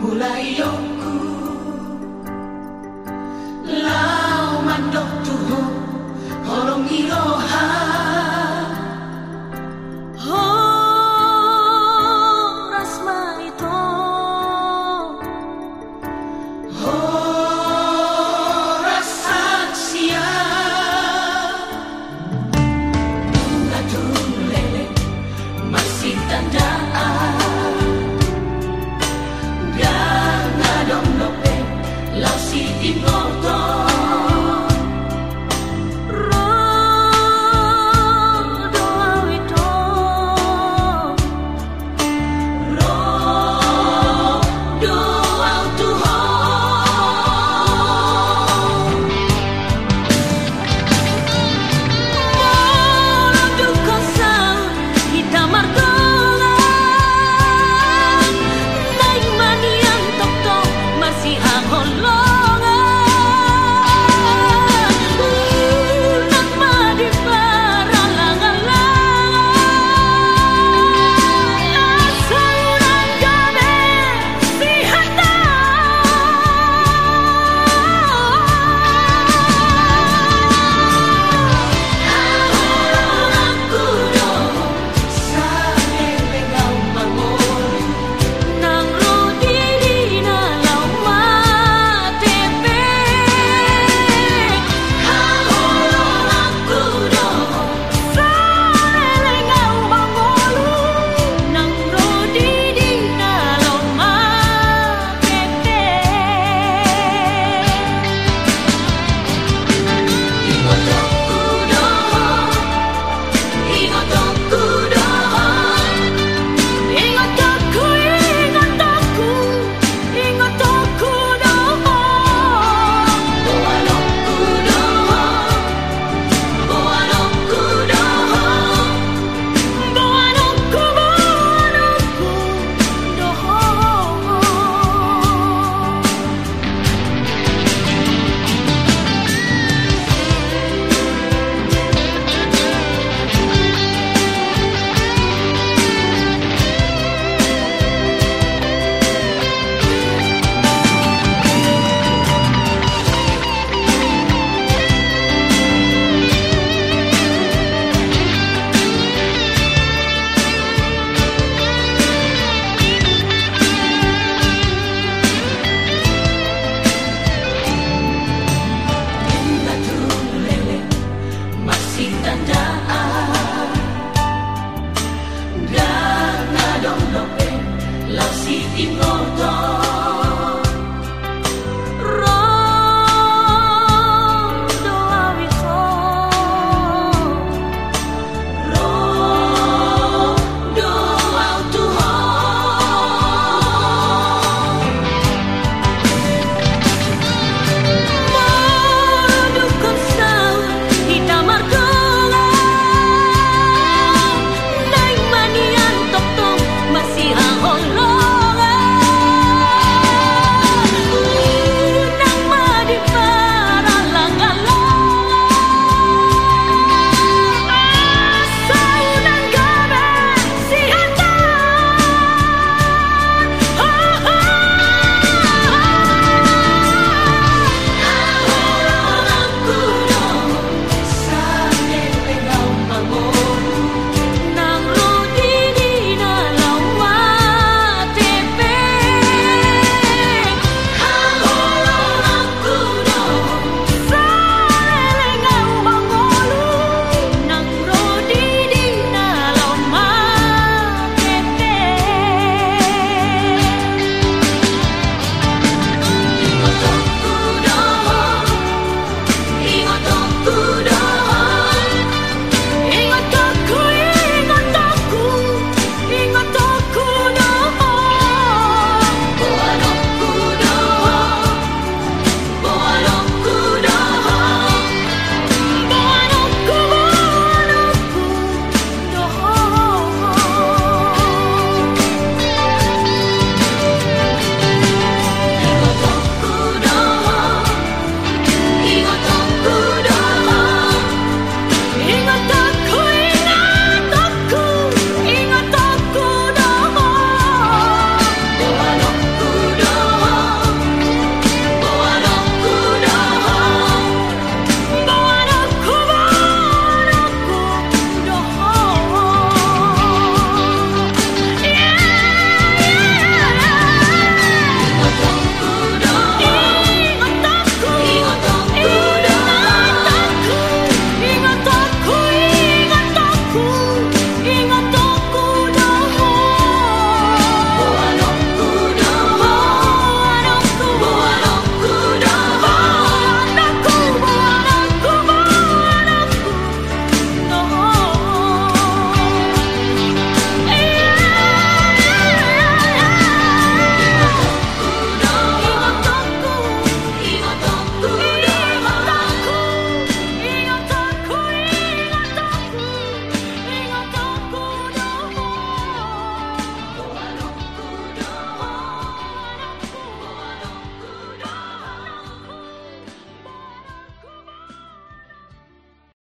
mulayonku Lau mandok tuho horong iroha.